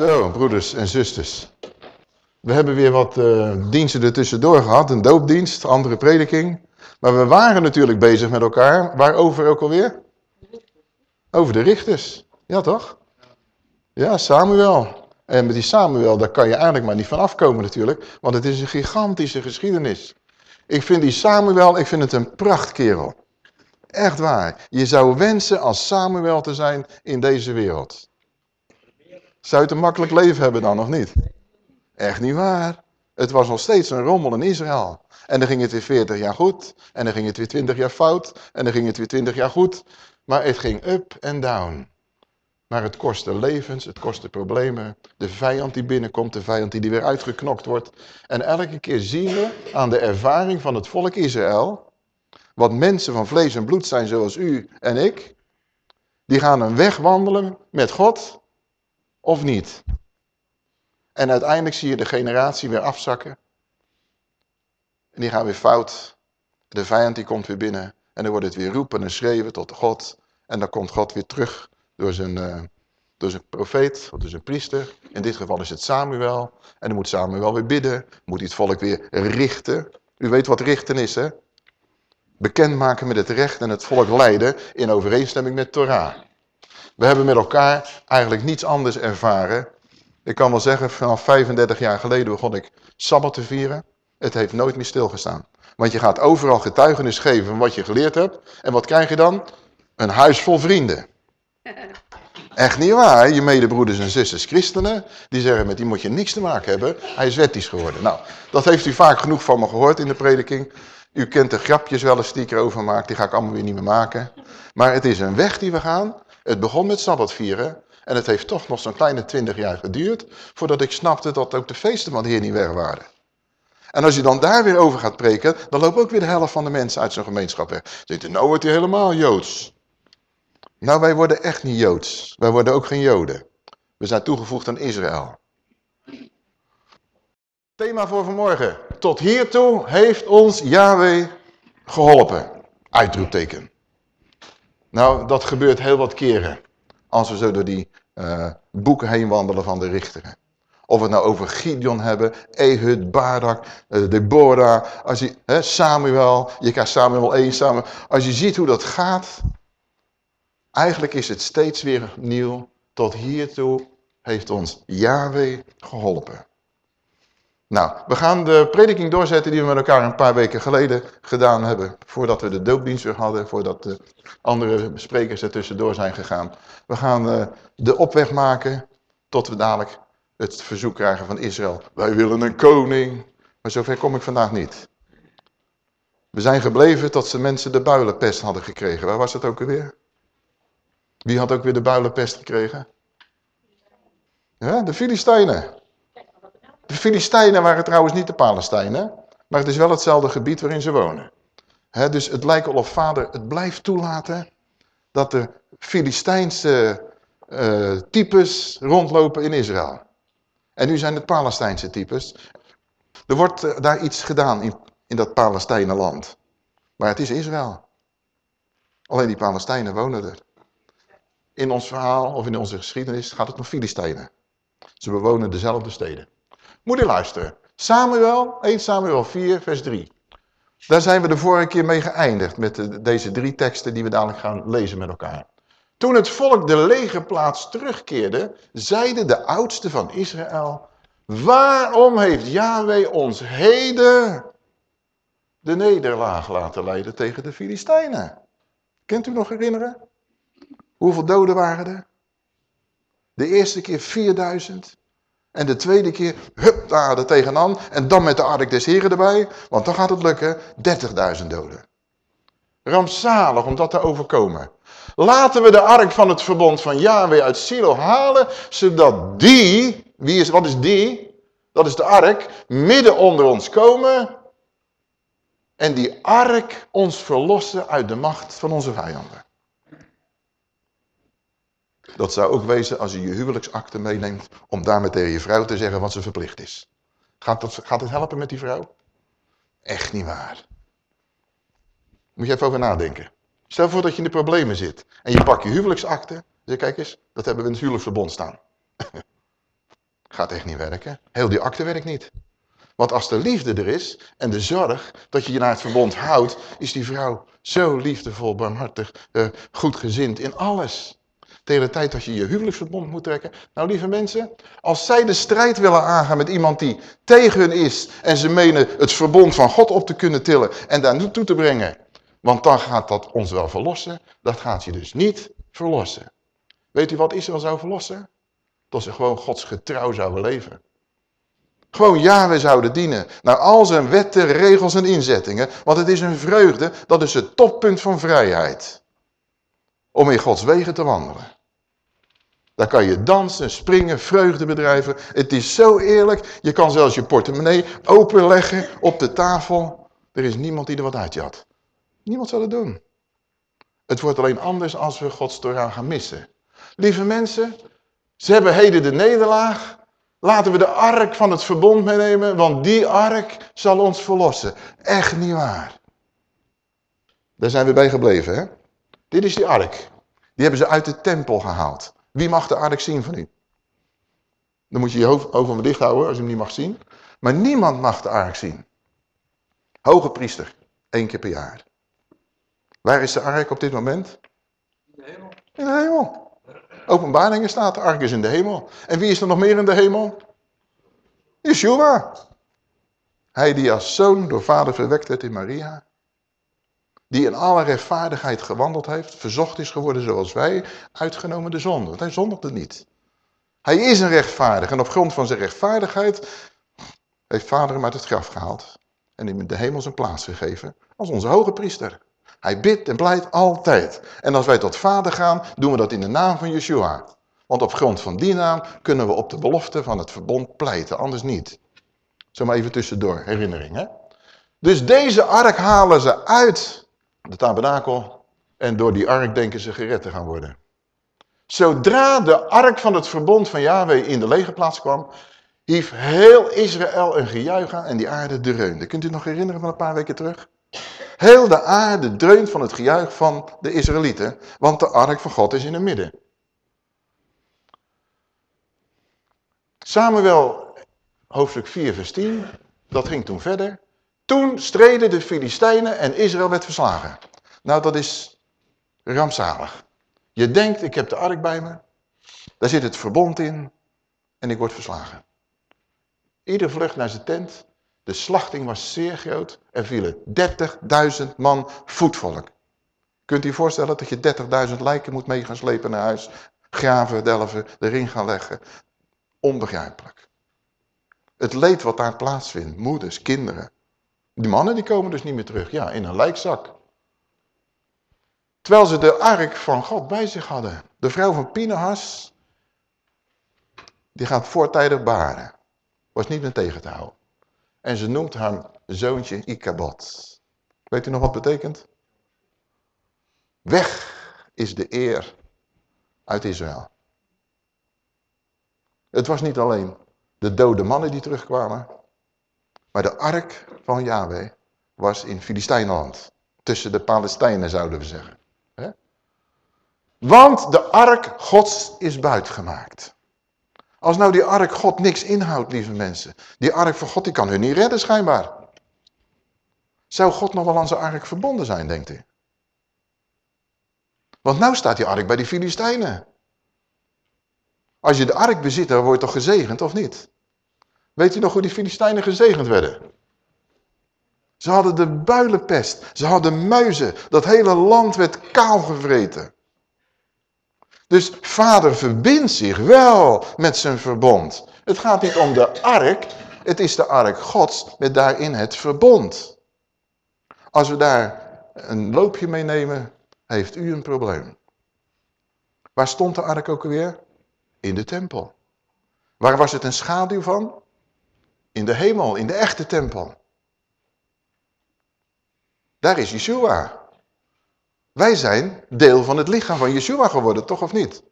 Zo, broeders en zusters. We hebben weer wat uh, diensten ertussendoor gehad. Een doopdienst, andere prediking. Maar we waren natuurlijk bezig met elkaar. Waarover ook alweer? Over de richters. Ja, toch? Ja, Samuel. En met die Samuel, daar kan je eigenlijk maar niet van afkomen natuurlijk. Want het is een gigantische geschiedenis. Ik vind die Samuel, ik vind het een prachtkerel. Echt waar. Je zou wensen als Samuel te zijn in deze wereld. Zou het een makkelijk leven hebben dan, of niet? Echt niet waar. Het was nog steeds een rommel in Israël. En dan ging het weer 40 jaar goed. En dan ging het weer 20 jaar fout. En dan ging het weer 20 jaar goed. Maar het ging up en down. Maar het kostte levens, het kostte problemen. De vijand die binnenkomt, de vijand die, die weer uitgeknokt wordt. En elke keer zien we aan de ervaring van het volk Israël... wat mensen van vlees en bloed zijn zoals u en ik... die gaan een weg wandelen met God of niet? En uiteindelijk zie je de generatie weer afzakken. En die gaan weer fout. De vijand die komt weer binnen. En dan wordt het weer roepen en schreeuwen tot God. En dan komt God weer terug door zijn, uh, door zijn profeet of door zijn priester. In dit geval is het Samuel. En dan moet Samuel weer bidden. Moet hij het volk weer richten. U weet wat richten is, hè? Bekendmaken met het recht en het volk leiden in overeenstemming met Torah. We hebben met elkaar eigenlijk niets anders ervaren. Ik kan wel zeggen, vanaf 35 jaar geleden begon ik Sabbat te vieren. Het heeft nooit meer stilgestaan. Want je gaat overal getuigenis geven van wat je geleerd hebt. En wat krijg je dan? Een huis vol vrienden. Echt niet waar. Je medebroeders en zusters christenen, die zeggen met die moet je niks te maken hebben. Hij is wettisch geworden. Nou, dat heeft u vaak genoeg van me gehoord in de prediking. U kent de grapjes wel eens die ik erover maak, die ga ik allemaal weer niet meer maken. Maar het is een weg die we gaan. Het begon met Sabbat vieren. En het heeft toch nog zo'n kleine twintig jaar geduurd, voordat ik snapte dat ook de feesten van de Heer niet weg waren. En als je dan daar weer over gaat preken, dan loopt ook weer de helft van de mensen uit zo'n gemeenschap weg. Denkt nou wordt hij helemaal Joods. Nou, wij worden echt niet Joods. Wij worden ook geen Joden. We zijn toegevoegd aan Israël. Thema voor vanmorgen. Tot hiertoe heeft ons Yahweh geholpen. Uitroepteken. Nou, dat gebeurt heel wat keren. Als we zo door die uh, boeken heen wandelen van de richteren. Of we het nou over Gideon hebben, Ehud, Barak, uh, Deborah, als je, hè, Samuel, je krijgt Samuel 1, Samuel. Als je ziet hoe dat gaat, eigenlijk is het steeds weer nieuw. Tot hiertoe heeft ons Yahweh geholpen. Nou, we gaan de prediking doorzetten die we met elkaar een paar weken geleden gedaan hebben. Voordat we de doopdienst weer hadden, voordat de andere sprekers er tussendoor zijn gegaan. We gaan uh, de opweg maken tot we dadelijk het verzoek krijgen van Israël. Wij willen een koning. Maar zover kom ik vandaag niet. We zijn gebleven tot ze mensen de builenpest hadden gekregen. Waar was het ook alweer? Wie had ook weer de builenpest gekregen? Ja, de Filistijnen. De Filistijnen waren trouwens niet de Palestijnen, maar het is wel hetzelfde gebied waarin ze wonen. dus het lijkt al of vader het blijft toelaten dat de Filistijnse uh, types rondlopen in Israël. En nu zijn het Palestijnse types. Er wordt uh, daar iets gedaan in, in dat Palestijnenland. Maar het is Israël. Alleen die Palestijnen wonen er. In ons verhaal of in onze geschiedenis gaat het om Filistijnen. Ze bewonen dezelfde steden. Moet je luisteren. Samuel, 1 Samuel 4, vers 3. Daar zijn we de vorige keer mee geëindigd met de, deze drie teksten die we dadelijk gaan lezen met elkaar. Toen het volk de legerplaats terugkeerde, zeiden de oudsten van Israël, waarom heeft Yahweh ons heden de nederlaag laten leiden tegen de Filistijnen? Kent u nog herinneren? Hoeveel doden waren er? De eerste keer 4000. En de tweede keer, hup, daar er tegenaan. En dan met de ark des heren erbij. Want dan gaat het lukken. 30.000 doden. Rampzalig om dat te overkomen. Laten we de ark van het verbond van Yahweh uit Silo halen. Zodat die, wie is, wat is die? Dat is de ark, midden onder ons komen. En die ark ons verlossen uit de macht van onze vijanden. Dat zou ook wezen als je je huwelijksakte meeneemt om daarmee tegen je vrouw te zeggen wat ze verplicht is. Gaat, dat, gaat het helpen met die vrouw? Echt niet waar. Moet je even over nadenken. Stel voor dat je in de problemen zit en je pakt je huwelijksakte. Zeg, kijk eens, dat hebben we in het huwelijksverbond staan. Gaat echt niet werken. Heel die akte werkt niet. Want als de liefde er is en de zorg dat je je naar het verbond houdt, is die vrouw zo liefdevol, barmhartig, uh, goedgezind in alles. Tegen de tijd dat je je huwelijksverbond moet trekken. Nou lieve mensen, als zij de strijd willen aangaan met iemand die tegen hun is en ze menen het verbond van God op te kunnen tillen en daar naartoe te brengen. Want dan gaat dat ons wel verlossen. Dat gaat je dus niet verlossen. Weet u wat Israël zou verlossen? Dat ze gewoon Gods getrouw zouden leven. Gewoon ja, we zouden dienen naar al zijn wetten, regels en inzettingen. Want het is een vreugde, dat is het toppunt van vrijheid. Om in Gods wegen te wandelen. Daar kan je dansen, springen, vreugde bedrijven. Het is zo eerlijk, je kan zelfs je portemonnee openleggen op de tafel. Er is niemand die er wat uit had. Niemand zal het doen. Het wordt alleen anders als we Gods Torah gaan missen. Lieve mensen, ze hebben heden de nederlaag. Laten we de ark van het verbond meenemen, want die ark zal ons verlossen. Echt niet waar. Daar zijn we bij gebleven, hè? Dit is die ark. Die hebben ze uit de tempel gehaald. Wie mag de ark zien van u? Dan moet je je hoofd over dicht houden als je hem niet mag zien. Maar niemand mag de ark zien. Hoge priester, één keer per jaar. Waar is de ark op dit moment? In de hemel. In de hemel. Openbaringen staat, de ark is in de hemel. En wie is er nog meer in de hemel? Yeshua. Hij die als zoon door vader verwekt werd in Maria. Die in alle rechtvaardigheid gewandeld heeft, verzocht is geworden zoals wij, uitgenomen de zonde. Want hij zondigde niet. Hij is een rechtvaardig en op grond van zijn rechtvaardigheid heeft vader hem uit het graf gehaald. En hem in de hemel zijn plaats gegeven als onze hoge priester. Hij bidt en pleit altijd. En als wij tot vader gaan, doen we dat in de naam van Yeshua. Want op grond van die naam kunnen we op de belofte van het verbond pleiten, anders niet. Zo even tussendoor, herinnering hè. Dus deze ark halen ze uit de tabernakel en door die ark denken ze gered te gaan worden. Zodra de ark van het verbond van Yahweh in de legerplaats kwam, hief heel Israël een gejuich aan en die aarde dreunde. Kunt u nog herinneren van een paar weken terug? Heel de aarde dreunt van het gejuich van de Israëlieten, want de ark van God is in het midden. Samuel, hoofdstuk 4 vers 10, dat ging toen verder. Toen streden de Filistijnen en Israël werd verslagen. Nou, dat is rampzalig. Je denkt, ik heb de ark bij me, daar zit het verbond in en ik word verslagen. Ieder vlucht naar zijn tent de slachting was zeer groot. Er vielen 30.000 man voetvolk. Kunt u voorstellen dat je 30.000 lijken moet mee gaan slepen naar huis? Graven, delven, erin gaan leggen. Onbegrijpelijk. Het leed wat daar plaatsvindt, moeders, kinderen. Die mannen die komen dus niet meer terug. Ja, in een lijkzak. Terwijl ze de ark van God bij zich hadden. De vrouw van Pinehas, die gaat voortijdig baren. Was niet meer tegen te houden. En ze noemt haar zoontje Ikabod. Weet u nog wat betekent? Weg is de eer uit Israël. Het was niet alleen de dode mannen die terugkwamen. Maar de ark van Yahweh was in Filistijnland. Tussen de Palestijnen zouden we zeggen. Want de ark gods is buitgemaakt. Als nou die ark God niks inhoudt, lieve mensen. Die ark van God, die kan hun niet redden schijnbaar. Zou God nog wel aan zijn ark verbonden zijn, denkt u? Want nou staat die ark bij die Filistijnen. Als je de ark bezit, dan word je toch gezegend, of niet? Weet u nog hoe die Filistijnen gezegend werden? Ze hadden de builenpest, ze hadden muizen, dat hele land werd kaal gevreten. Dus vader verbindt zich wel met zijn verbond. Het gaat niet om de ark, het is de ark gods met daarin het verbond. Als we daar een loopje mee nemen, heeft u een probleem. Waar stond de ark ook weer? In de tempel. Waar was het een schaduw van? In de hemel, in de echte tempel. Daar is Yeshua. Wij zijn deel van het lichaam van Yeshua geworden, toch of niet?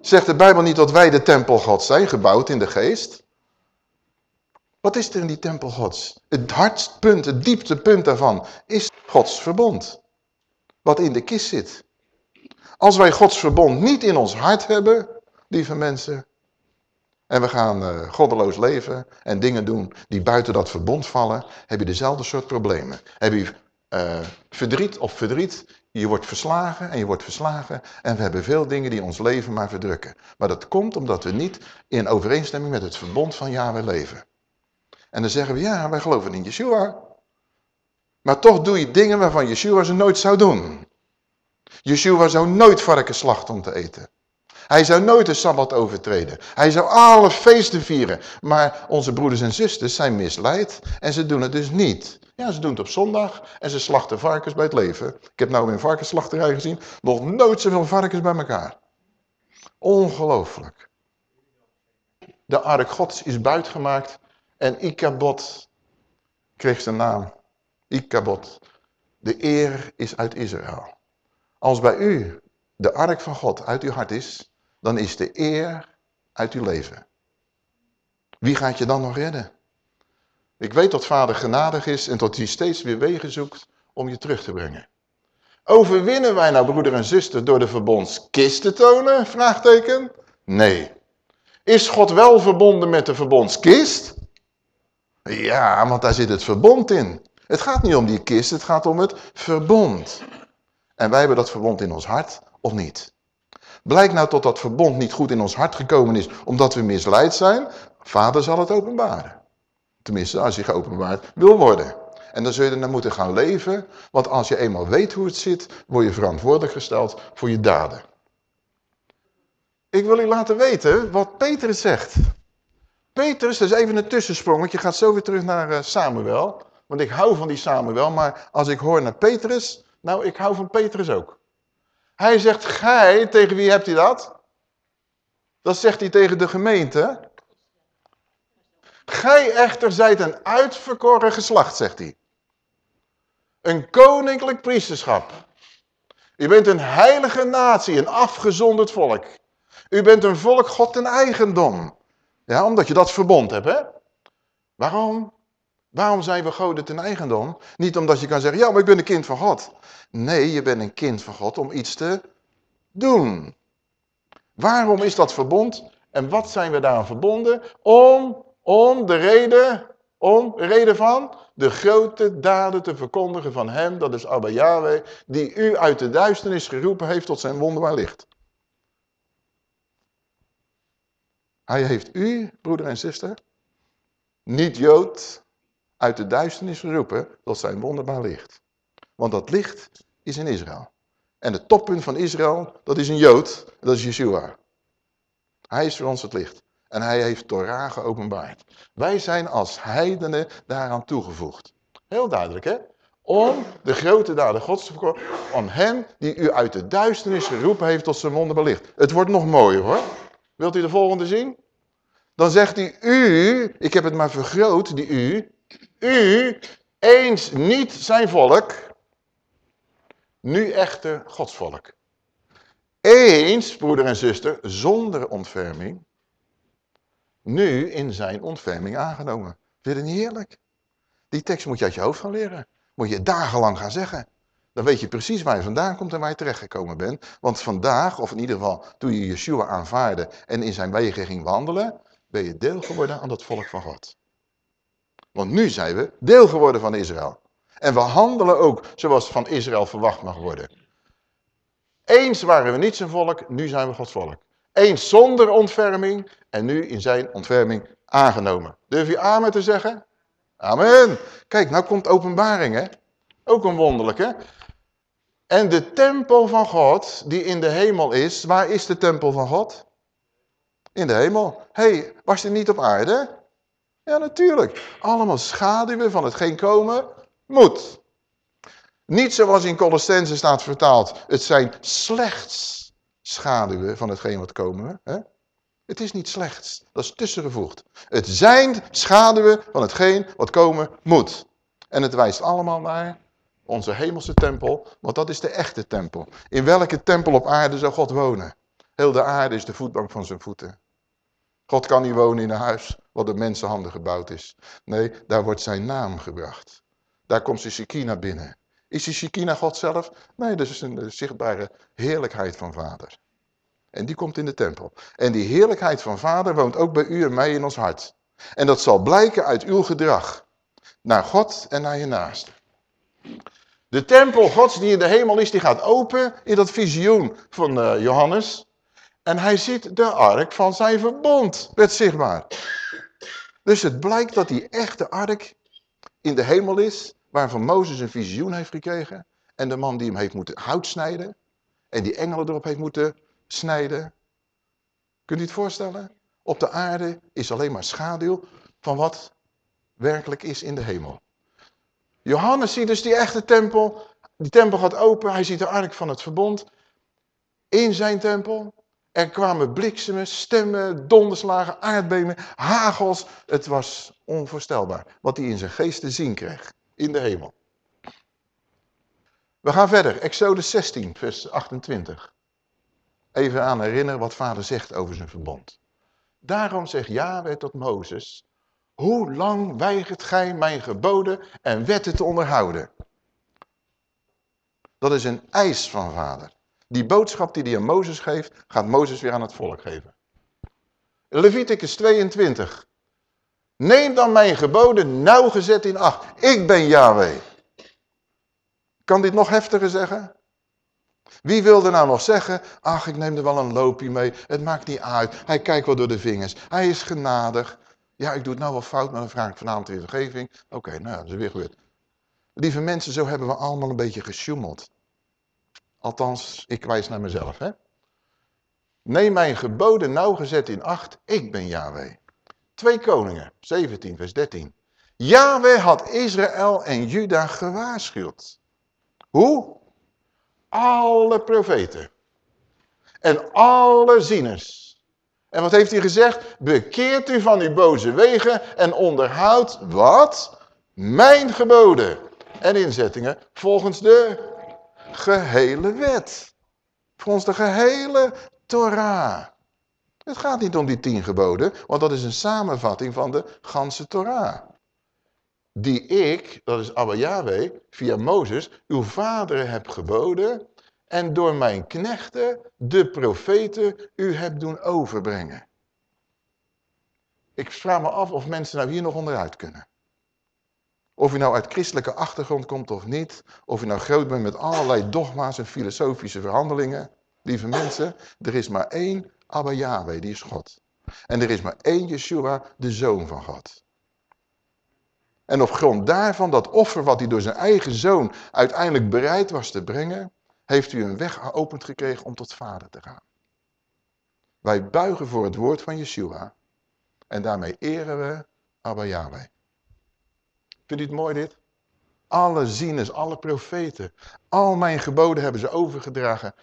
Zegt de Bijbel niet dat wij de tempel gods zijn, gebouwd in de geest? Wat is er in die tempel gods? Het hartpunt, het dieptepunt daarvan is Gods verbond. Wat in de kist zit. Als wij Gods verbond niet in ons hart hebben, lieve mensen, en we gaan uh, goddeloos leven en dingen doen die buiten dat verbond vallen, heb je dezelfde soort problemen. Heb je uh, verdriet op verdriet, je wordt verslagen en je wordt verslagen en we hebben veel dingen die ons leven maar verdrukken. Maar dat komt omdat we niet in overeenstemming met het verbond van Yahweh leven. En dan zeggen we, ja, wij geloven in Yeshua. Maar toch doe je dingen waarvan Yeshua ze nooit zou doen. Yeshua zou nooit varkens slachten om te eten. Hij zou nooit de Sabbat overtreden. Hij zou alle feesten vieren. Maar onze broeders en zusters zijn misleid en ze doen het dus niet. Ja, ze doen het op zondag en ze slachten varkens bij het leven. Ik heb nou in varkensslachterij gezien, nog nooit zoveel varkens bij elkaar. Ongelooflijk. De ark gods is buitgemaakt en Ikabot kreeg zijn naam. Ikabot. De eer is uit Israël. Als bij u de ark van God uit uw hart is, dan is de eer uit uw leven. Wie gaat je dan nog redden? Ik weet dat vader genadig is en dat hij steeds weer wegen zoekt om je terug te brengen. Overwinnen wij nou broeder en zuster door de verbondskist te tonen? Vraagteken. Nee. Is God wel verbonden met de verbondskist? Ja, want daar zit het verbond in. Het gaat niet om die kist, het gaat om het verbond. En wij hebben dat verbond in ons hart, of niet? Blijkt nou tot dat verbond niet goed in ons hart gekomen is, omdat we misleid zijn, vader zal het openbaren. Tenminste, als je geopenbaard wil worden. En dan zul je er naar moeten gaan leven, want als je eenmaal weet hoe het zit, word je verantwoordelijk gesteld voor je daden. Ik wil u laten weten wat Petrus zegt. Petrus, dat is even een tussensprong, want je gaat zo weer terug naar uh, Samuel. Want ik hou van die Samuel, maar als ik hoor naar Petrus, nou ik hou van Petrus ook. Hij zegt, gij, tegen wie hebt hij dat? Dat zegt hij tegen de gemeente. Gij echter zijt een uitverkoren geslacht, zegt hij. Een koninklijk priesterschap. U bent een heilige natie, een afgezonderd volk. U bent een volk God en eigendom. Ja, omdat je dat verbond hebt, hè? Waarom? Waarom zijn we goden ten eigendom? Niet omdat je kan zeggen, ja, maar ik ben een kind van God. Nee, je bent een kind van God om iets te doen. Waarom is dat verbond? En wat zijn we daaraan verbonden? Om, om de reden, om reden van de grote daden te verkondigen van hem, dat is Abba Yahweh, die u uit de duisternis geroepen heeft tot zijn wonderbaar licht. Hij heeft u, broeder en zuster, niet Jood, uit de duisternis geroepen tot zijn wonderbaar licht. Want dat licht is in Israël. En het toppunt van Israël, dat is een Jood, dat is Yeshua. Hij is voor ons het licht. En hij heeft Torah geopenbaard. Wij zijn als heidenen daaraan toegevoegd. Heel duidelijk, hè? Om de grote daden gods te verkopen. Om hem die u uit de duisternis geroepen heeft tot zijn wonderbaar licht. Het wordt nog mooier, hoor. Wilt u de volgende zien? Dan zegt hij, u, ik heb het maar vergroot, die u, u eens niet zijn volk, nu echter Gods volk. Eens, broeder en zuster, zonder ontferming, nu in zijn ontferming aangenomen. Vind je het niet heerlijk? Die tekst moet je uit je hoofd gaan leren. Moet je dagenlang gaan zeggen. Dan weet je precies waar je vandaan komt en waar je terechtgekomen bent. Want vandaag, of in ieder geval toen je Yeshua aanvaarde en in zijn wegen ging wandelen, ben je deel geworden aan het volk van God. Want nu zijn we deel geworden van Israël. En we handelen ook zoals van Israël verwacht mag worden. Eens waren we niet zijn volk, nu zijn we Gods volk. Eens zonder ontferming en nu in zijn ontferming aangenomen. Durf je amen te zeggen? Amen. Kijk, nou komt openbaring, hè? Ook een wonderlijke. En de tempel van God, die in de hemel is, waar is de tempel van God? In de hemel. Hey, was die niet op aarde? Ja, natuurlijk. Allemaal schaduwen van hetgeen komen moet. Niet zoals in Colossense staat vertaald. Het zijn slechts schaduwen van hetgeen wat komen. Hè? Het is niet slechts. Dat is tussengevoegd. Het zijn schaduwen van hetgeen wat komen moet. En het wijst allemaal naar onze hemelse tempel, want dat is de echte tempel. In welke tempel op aarde zou God wonen? Heel de aarde is de voetbank van zijn voeten. God kan niet wonen in een huis wat door mensenhanden gebouwd is. Nee, daar wordt zijn naam gebracht. Daar komt de Shekinah binnen. Is die Shekinah God zelf? Nee, dat is een zichtbare heerlijkheid van vader. En die komt in de tempel. En die heerlijkheid van vader woont ook bij u en mij in ons hart. En dat zal blijken uit uw gedrag. Naar God en naar je naaste. De tempel gods die in de hemel is, die gaat open in dat visioen van uh, Johannes. En hij ziet de ark van zijn verbond, werd zichtbaar. Dus het blijkt dat die echte ark in de hemel is, waarvan Mozes een visioen heeft gekregen. En de man die hem heeft moeten hout snijden. En die engelen erop heeft moeten snijden. Kunt u het voorstellen? Op de aarde is alleen maar schaduw van wat werkelijk is in de hemel. Johannes ziet dus die echte tempel. Die tempel gaat open. Hij ziet de ark van het verbond. In zijn tempel. Er kwamen bliksemen, stemmen, donderslagen, aardbevingen, hagels. Het was onvoorstelbaar wat hij in zijn geest te zien kreeg. In de hemel. We gaan verder. Exodus 16, vers 28. Even aan herinneren wat vader zegt over zijn verbond. Daarom zegt Yahweh tot Mozes, hoe lang weigert gij mijn geboden en wetten te onderhouden? Dat is een eis van vader. Die boodschap die hij aan Mozes geeft, gaat Mozes weer aan het volk geven. Leviticus 22. Neem dan mijn geboden nauwgezet in acht. Ik ben Yahweh. Kan dit nog heftiger zeggen? Wie wilde nou nog zeggen, ach ik neem er wel een loopje mee, het maakt niet uit, hij kijkt wel door de vingers, hij is genadig. Ja, ik doe het nou wel fout, maar dan vraag ik vanavond weer vergeving. Oké, nou, dat is weer gebeurd. Lieve mensen, zo hebben we allemaal een beetje gesjoemeld. Althans, ik wijs naar mezelf, hè. Neem mijn geboden nauwgezet in acht, ik ben Yahweh. Twee koningen, 17 vers 13. Yahweh had Israël en Juda gewaarschuwd. Hoe? Alle profeten. En alle zieners. En wat heeft hij gezegd? Bekeert u van uw boze wegen en onderhoudt wat? Mijn geboden en inzettingen volgens de gehele wet. Volgens de gehele Torah. Het gaat niet om die tien geboden, want dat is een samenvatting van de ganse Torah. Die ik, dat is Abba Yahweh, via Mozes, uw vader heb geboden en door mijn knechten, de profeten, u hebt doen overbrengen. Ik vraag me af of mensen nou hier nog onderuit kunnen. Of je nou uit christelijke achtergrond komt of niet. Of je nou groot bent met allerlei dogma's en filosofische verhandelingen. Lieve mensen, er is maar één Abba Yahweh, die is God. En er is maar één Yeshua, de Zoon van God. En op grond daarvan, dat offer wat hij door zijn eigen zoon uiteindelijk bereid was te brengen, heeft u een weg geopend gekregen om tot vader te gaan. Wij buigen voor het woord van Yeshua. En daarmee eren we Abba Yahweh. Vindt u het mooi dit? Alle zieners, alle profeten, al mijn geboden hebben ze overgedragen.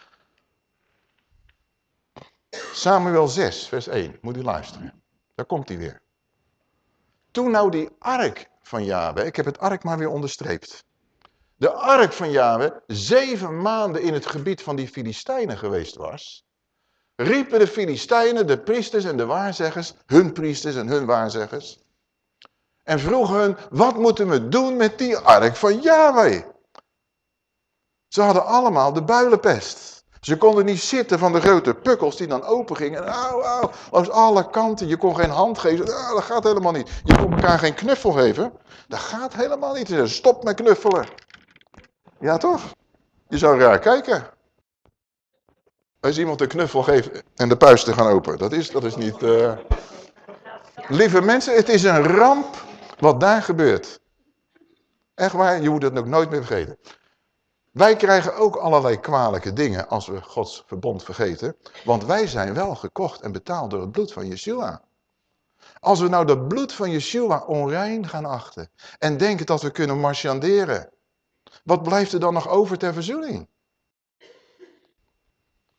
Samuel 6, vers 1, moet u luisteren. Daar komt hij weer. Toen nou die ark van Yahweh, ik heb het ark maar weer onderstreept de ark van Yahweh zeven maanden in het gebied van die Filistijnen geweest was, riepen de Filistijnen, de priesters en de waarzeggers, hun priesters en hun waarzeggers, en vroegen hun, wat moeten we doen met die ark van Yahweh? Ze hadden allemaal de builenpest. Ze konden niet zitten van de grote pukkels die dan open gingen. Au, au, langs alle kanten. Je kon geen hand geven. Ah, dat gaat helemaal niet. Je kon elkaar geen knuffel geven. Dat gaat helemaal niet. Stop met knuffelen. Ja, toch? Je zou raar kijken. Als iemand een knuffel geeft en de puisten gaan open. Dat is, dat is niet... Uh... Lieve mensen, het is een ramp wat daar gebeurt. Echt waar, je moet het ook nooit meer vergeten. Wij krijgen ook allerlei kwalijke dingen als we Gods verbond vergeten. Want wij zijn wel gekocht en betaald door het bloed van Yeshua. Als we nou dat bloed van Yeshua onrein gaan achten en denken dat we kunnen marchanderen wat blijft er dan nog over ter verzoening?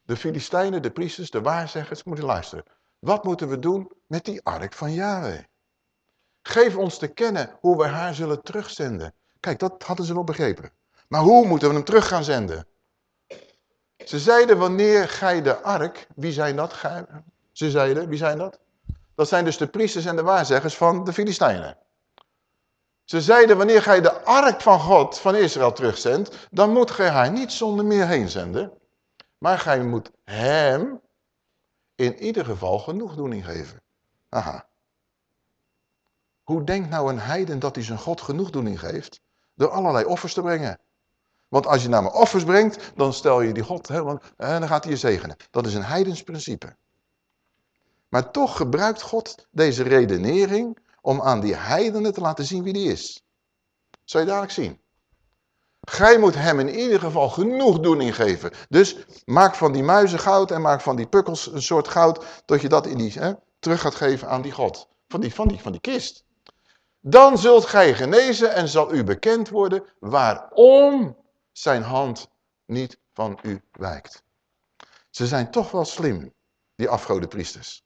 De Filistijnen, de priesters, de waarzeggers, moeten luisteren. Wat moeten we doen met die ark van Yahweh? Geef ons te kennen hoe we haar zullen terugzenden. Kijk, dat hadden ze wel begrepen. Maar hoe moeten we hem terug gaan zenden? Ze zeiden, wanneer gij de ark, wie zijn dat? Ze zeiden, wie zijn dat? Dat zijn dus de priesters en de waarzeggers van de Filistijnen. Ze zeiden, wanneer gij de ark van God van Israël terugzendt, dan moet gij haar niet zonder meer heen zenden. Maar gij moet hem, in ieder geval genoegdoening geven. Aha. Hoe denkt nou een heiden dat hij zijn God genoegdoening geeft? Door allerlei offers te brengen. Want als je namelijk offers brengt, dan stel je die God helemaal, en dan gaat hij je zegenen. Dat is een heidens principe. Maar toch gebruikt God deze redenering om aan die heidenen te laten zien wie die is. Zal je dadelijk zien. Gij moet hem in ieder geval genoegdoening geven. Dus maak van die muizen goud en maak van die pukkels een soort goud, tot je dat in die, hè, terug gaat geven aan die God. Van die, van, die, van die kist. Dan zult gij genezen en zal u bekend worden waarom zijn hand niet van u wijkt. Ze zijn toch wel slim, die afgode priesters.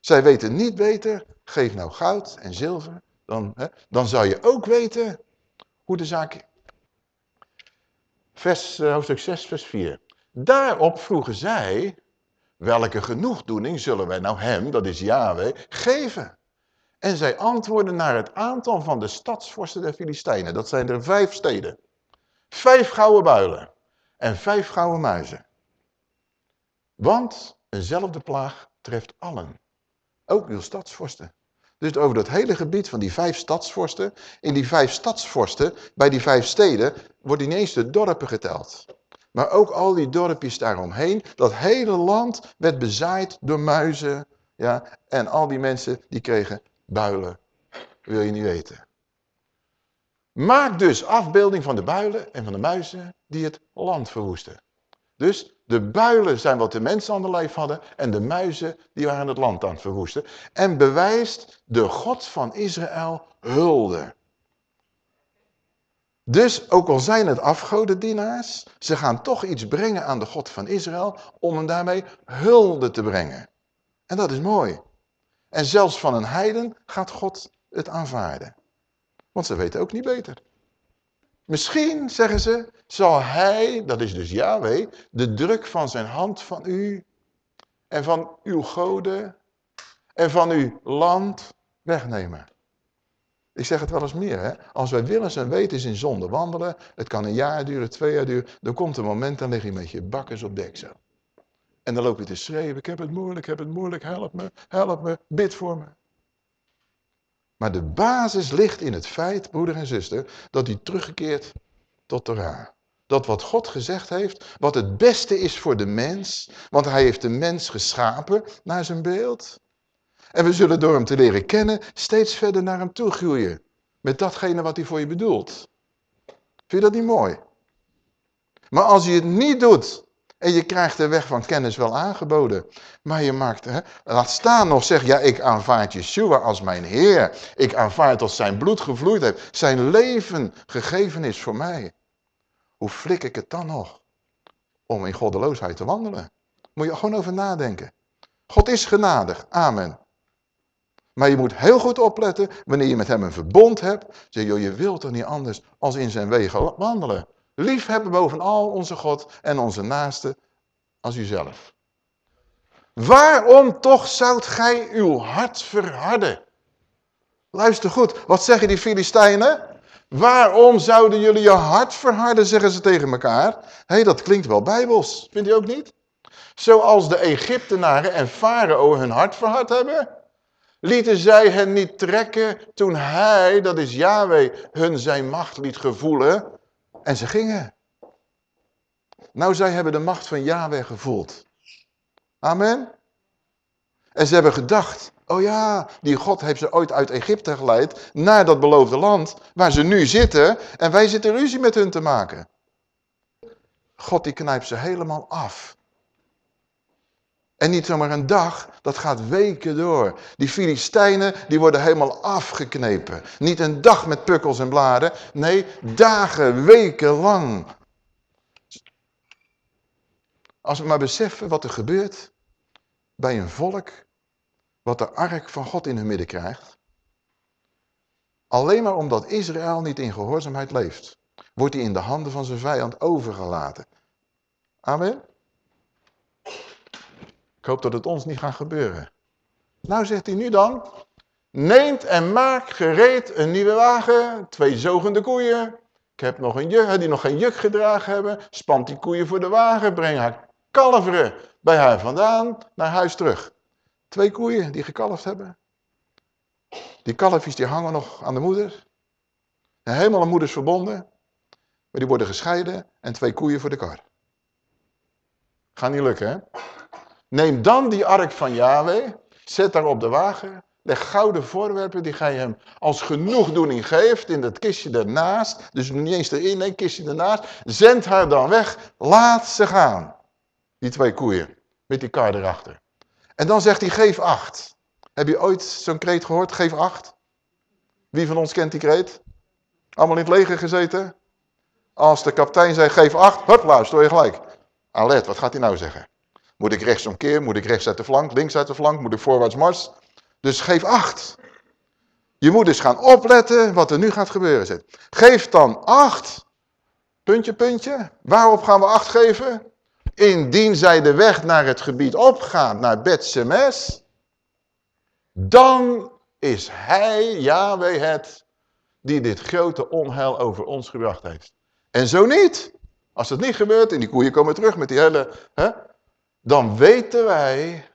Zij weten niet beter, geef nou goud en zilver, dan, hè, dan zou je ook weten hoe de zaak... Vers, uh, hoofdstuk 6, vers 4. Daarop vroegen zij, welke genoegdoening zullen wij nou hem, dat is Yahweh, geven? En zij antwoorden naar het aantal van de stadsvorsten der Filistijnen. Dat zijn er vijf steden. Vijf gouden builen en vijf gouden muizen. Want eenzelfde plaag treft allen. Ook uw stadsvorsten. Dus over dat hele gebied van die vijf stadsvorsten, in die vijf stadsvorsten, bij die vijf steden, worden ineens de dorpen geteld. Maar ook al die dorpjes daaromheen, dat hele land werd bezaaid door muizen. Ja, en al die mensen die kregen builen, wil je niet weten. Maak dus afbeelding van de builen en van de muizen die het land verwoesten. Dus de builen zijn wat de mensen aan de lijf hadden en de muizen die waren het land aan het verwoesten. En bewijst de God van Israël hulde. Dus ook al zijn het afgodendienaars, ze gaan toch iets brengen aan de God van Israël om hem daarmee hulde te brengen. En dat is mooi. En zelfs van een heiden gaat God het aanvaarden. Want ze weten ook niet beter. Misschien, zeggen ze, zal hij, dat is dus Yahweh, de druk van zijn hand van u en van uw goden en van uw land wegnemen. Ik zeg het wel eens meer, hè? als wij willens en wetens in zonde wandelen, het kan een jaar duren, twee jaar duren, dan komt een moment, dan lig je met je bakkers op dek zo. En dan loop je te schreeuwen, ik heb het moeilijk, ik heb het moeilijk, help me, help me, bid voor me. Maar de basis ligt in het feit, broeder en zuster, dat hij teruggekeerd tot Torah. Dat wat God gezegd heeft, wat het beste is voor de mens, want hij heeft de mens geschapen naar zijn beeld. En we zullen door hem te leren kennen steeds verder naar hem toe groeien. Met datgene wat hij voor je bedoelt. Vind je dat niet mooi? Maar als je het niet doet en je krijgt de weg van kennis wel aangeboden. Maar je maakt, hè, laat staan nog zeg, ja ik aanvaard Yeshua als mijn Heer. Ik aanvaard dat zijn bloed gevloeid heeft. Zijn leven gegeven is voor mij. Hoe flik ik het dan nog? Om in goddeloosheid te wandelen. Moet je gewoon over nadenken. God is genadig. Amen. Maar je moet heel goed opletten wanneer je met hem een verbond hebt. Zeg je, je wilt er niet anders als in zijn wegen wandelen. Lief hebben bovenal onze God en onze naaste als uzelf. Waarom toch zoudt gij uw hart verharden? Luister goed, wat zeggen die Filistijnen? Waarom zouden jullie je hart verharden, zeggen ze tegen elkaar. Hé, hey, dat klinkt wel bijbels, vindt u ook niet? Zoals de Egyptenaren en Farao hun hart verhard hebben. Lieten zij hen niet trekken toen hij, dat is Yahweh, hun zijn macht liet gevoelen en ze gingen. Nou, zij hebben de macht van Yahweh gevoeld. Amen. En ze hebben gedacht, oh ja, die God heeft ze ooit uit Egypte geleid naar dat beloofde land waar ze nu zitten en wij zitten ruzie met hun te maken. God die knijpt ze helemaal af. En niet zomaar een dag, dat gaat weken door. Die Filistijnen, die worden helemaal afgeknepen. Niet een dag met pukkels en bladen, nee, dagen, weken lang. Als we maar beseffen wat er gebeurt bij een volk, wat de ark van God in hun midden krijgt. Alleen maar omdat Israël niet in gehoorzaamheid leeft, wordt hij in de handen van zijn vijand overgelaten. Amen. Ik hoop dat het ons niet gaat gebeuren. Nou zegt hij nu dan, neemt en maak gereed een nieuwe wagen, twee zogende koeien. Ik heb nog een juk, die nog geen juk gedragen hebben. Spant die koeien voor de wagen, breng haar kalveren bij haar vandaan naar huis terug. Twee koeien die gekalfd hebben. Die kalfjes die hangen nog aan de moeder. Helemaal aan moeders verbonden. Maar die worden gescheiden en twee koeien voor de kar. Gaat niet lukken, hè? Neem dan die ark van Yahweh, zet daar op de wagen, leg gouden voorwerpen die gij hem als genoegdoening geeft in dat kistje ernaast, dus niet eens erin, een kistje ernaast, zend haar dan weg, laat ze gaan. Die twee koeien, met die kar erachter. En dan zegt hij, geef acht. Heb je ooit zo'n kreet gehoord, geef acht? Wie van ons kent die kreet? Allemaal in het leger gezeten? Als de kapitein zei, geef acht, hup, luister je gelijk. Alet, wat gaat hij nou zeggen? Moet ik rechts omkeer? Moet ik rechts uit de flank? Links uit de flank? Moet ik voorwaarts mars? Dus geef acht. Je moet dus gaan opletten wat er nu gaat gebeuren. Geef dan acht. Puntje, puntje. Waarop gaan we acht geven? Indien zij de weg naar het gebied opgaan, naar Bet-Semes, dan is hij, Yahweh het, die dit grote onheil over ons gebracht heeft. En zo niet. Als het niet gebeurt en die koeien komen terug met die hele... Hè, dan weten wij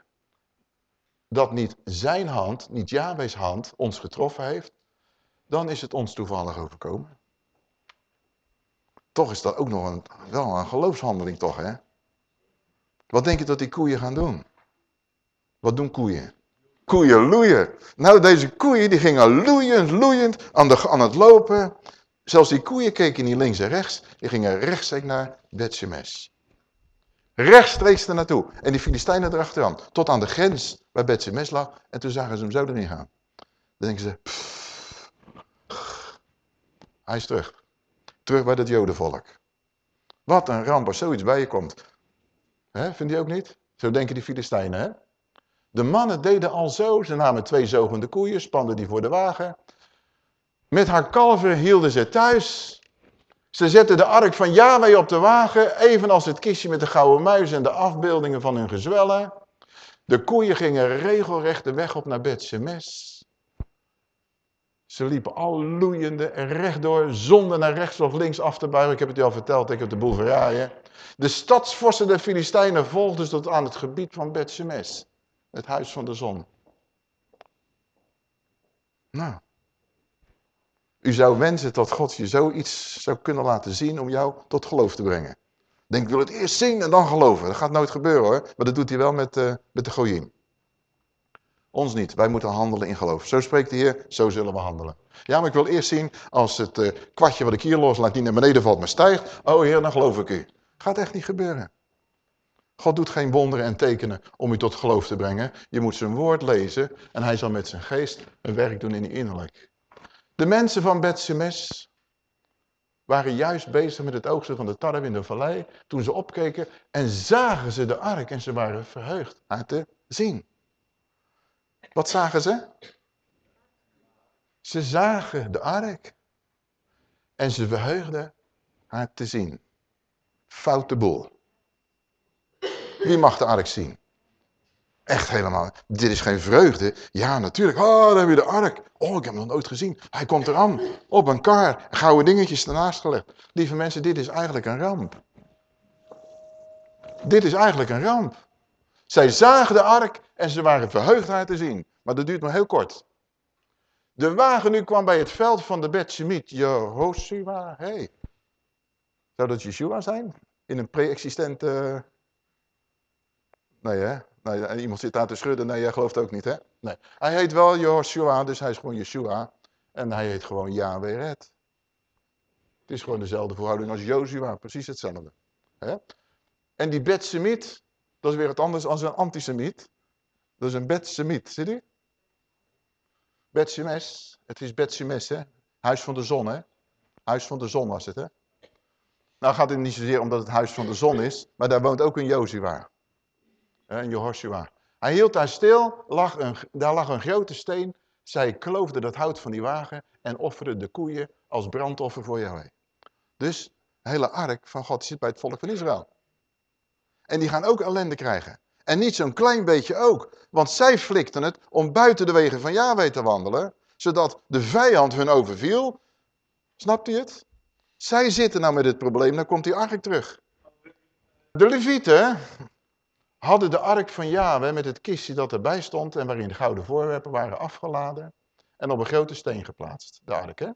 dat niet zijn hand, niet Yahweh's hand, ons getroffen heeft. Dan is het ons toevallig overkomen. Toch is dat ook nog een, wel een geloofshandeling toch, hè? Wat denk je dat die koeien gaan doen? Wat doen koeien? Koeien loeien. Nou, deze koeien die gingen loeiend, loeiend aan, de, aan het lopen. Zelfs die koeien keken niet links en rechts. Die gingen rechtstreeks naar Betshemes. Rechtstreeks er naartoe. En die Filistijnen erachteraan. Tot aan de grens waar Betshemes lag. En toen zagen ze hem zo erin gaan. Dan denken ze... Hij is terug. Terug bij het jodenvolk. Wat een ramp als zoiets bij je komt. He, vind je ook niet? Zo denken die Filistijnen, hè? De mannen deden al zo. Ze namen twee zogende koeien, spanden die voor de wagen. Met haar kalver hielden ze thuis. Ze zetten de ark van Yahweh op de wagen, evenals het kistje met de gouden muis en de afbeeldingen van hun gezwellen. De koeien gingen regelrecht de weg op naar Bet-Semes. Ze liepen al loeiende en rechtdoor, zonder naar rechts of links af te buigen. Ik heb het je al verteld, ik heb de boel verraaien. De stadsvorsten der Filistijnen volgden tot aan het gebied van Bet-Semes. Het huis van de zon. Nou. U zou wensen dat God je zoiets zou kunnen laten zien om jou tot geloof te brengen. Denk, ik wil het eerst zien en dan geloven. Dat gaat nooit gebeuren hoor. Maar dat doet hij wel met, uh, met de Goyim. Ons niet. Wij moeten handelen in geloof. Zo spreekt de Heer, zo zullen we handelen. Ja, maar ik wil eerst zien als het uh, kwartje wat ik hier loslaat niet naar beneden valt, maar stijgt. Oh Heer, dan geloof ik u. Gaat echt niet gebeuren. God doet geen wonderen en tekenen om u tot geloof te brengen. Je moet zijn woord lezen en hij zal met zijn geest een werk doen in je innerlijk. De mensen van Bethsemes waren juist bezig met het oogsten van de tarwe in de vallei. Toen ze opkeken en zagen ze de ark en ze waren verheugd haar te zien. Wat zagen ze? Ze zagen de ark. En ze verheugden haar te zien. Foute boel. Wie mag de ark zien? Echt helemaal. Dit is geen vreugde. Ja, natuurlijk. Oh, daar heb je de ark. Oh, ik heb hem nog nooit gezien. Hij komt eraan. Op een kar. Gouden dingetjes ernaast gelegd. Lieve mensen, dit is eigenlijk een ramp. Dit is eigenlijk een ramp. Zij zagen de ark en ze waren verheugd haar te zien. Maar dat duurt maar heel kort. De wagen nu kwam bij het veld van de Bethsemiet. Jehoshua, hey. Zou dat Yeshua zijn? In een pre-existente... Nee hè? Nee, iemand zit daar te schudden. Nee, jij gelooft ook niet hè? Nee. Hij heet wel Jehoshua, dus hij is gewoon Yeshua. En hij heet gewoon Yahweh Red. Het is gewoon dezelfde verhouding als Joshua. Precies hetzelfde. Hè? En die Bethsemiet, dat is weer wat anders dan een antisemiet. Dat is een Bethsemiet, zie je? Bethsemes, het is Bethsemes, hè? Huis van de zon, hè? Huis van de zon was het, hè? Nou gaat het niet zozeer omdat het huis van de zon is, maar daar woont ook een Jozua. Een Jehoshua. Hij hield daar stil, lag een, daar lag een grote steen. Zij kloofde dat hout van die wagen en offerde de koeien als brandoffer voor Yahweh. Dus de hele ark van God zit bij het volk van Israël. En die gaan ook ellende krijgen. En niet zo'n klein beetje ook. Want zij flikten het om buiten de wegen van Yahweh te wandelen. Zodat de vijand hun overviel. Snapt u het? Zij zitten nou met het probleem, dan komt die ark terug. De levieten, hadden de ark van Yahweh met het kistje dat erbij stond en waarin de gouden voorwerpen waren afgeladen en op een grote steen geplaatst, de ark hè.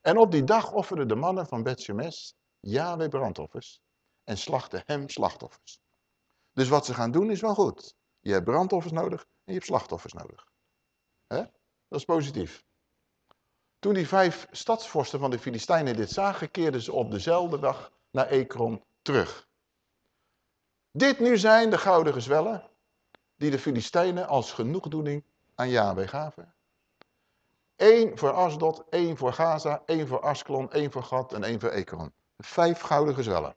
En op die dag offerden de mannen van Bethshemes Yahweh brandoffers en slachten hem slachtoffers. Dus wat ze gaan doen is wel goed. Je hebt brandoffers nodig en je hebt slachtoffers nodig. Hè? Dat is positief. Toen die vijf stadsvorsten van de Filistijnen dit zagen, keerden ze op dezelfde dag naar Ekron terug. Dit nu zijn de gouden gezwellen die de Filistijnen als genoegdoening aan Yahweh gaven. Eén voor Asdod, één voor Gaza, één voor Askelon, één voor Gad en één voor Ekron. Vijf gouden gezwellen.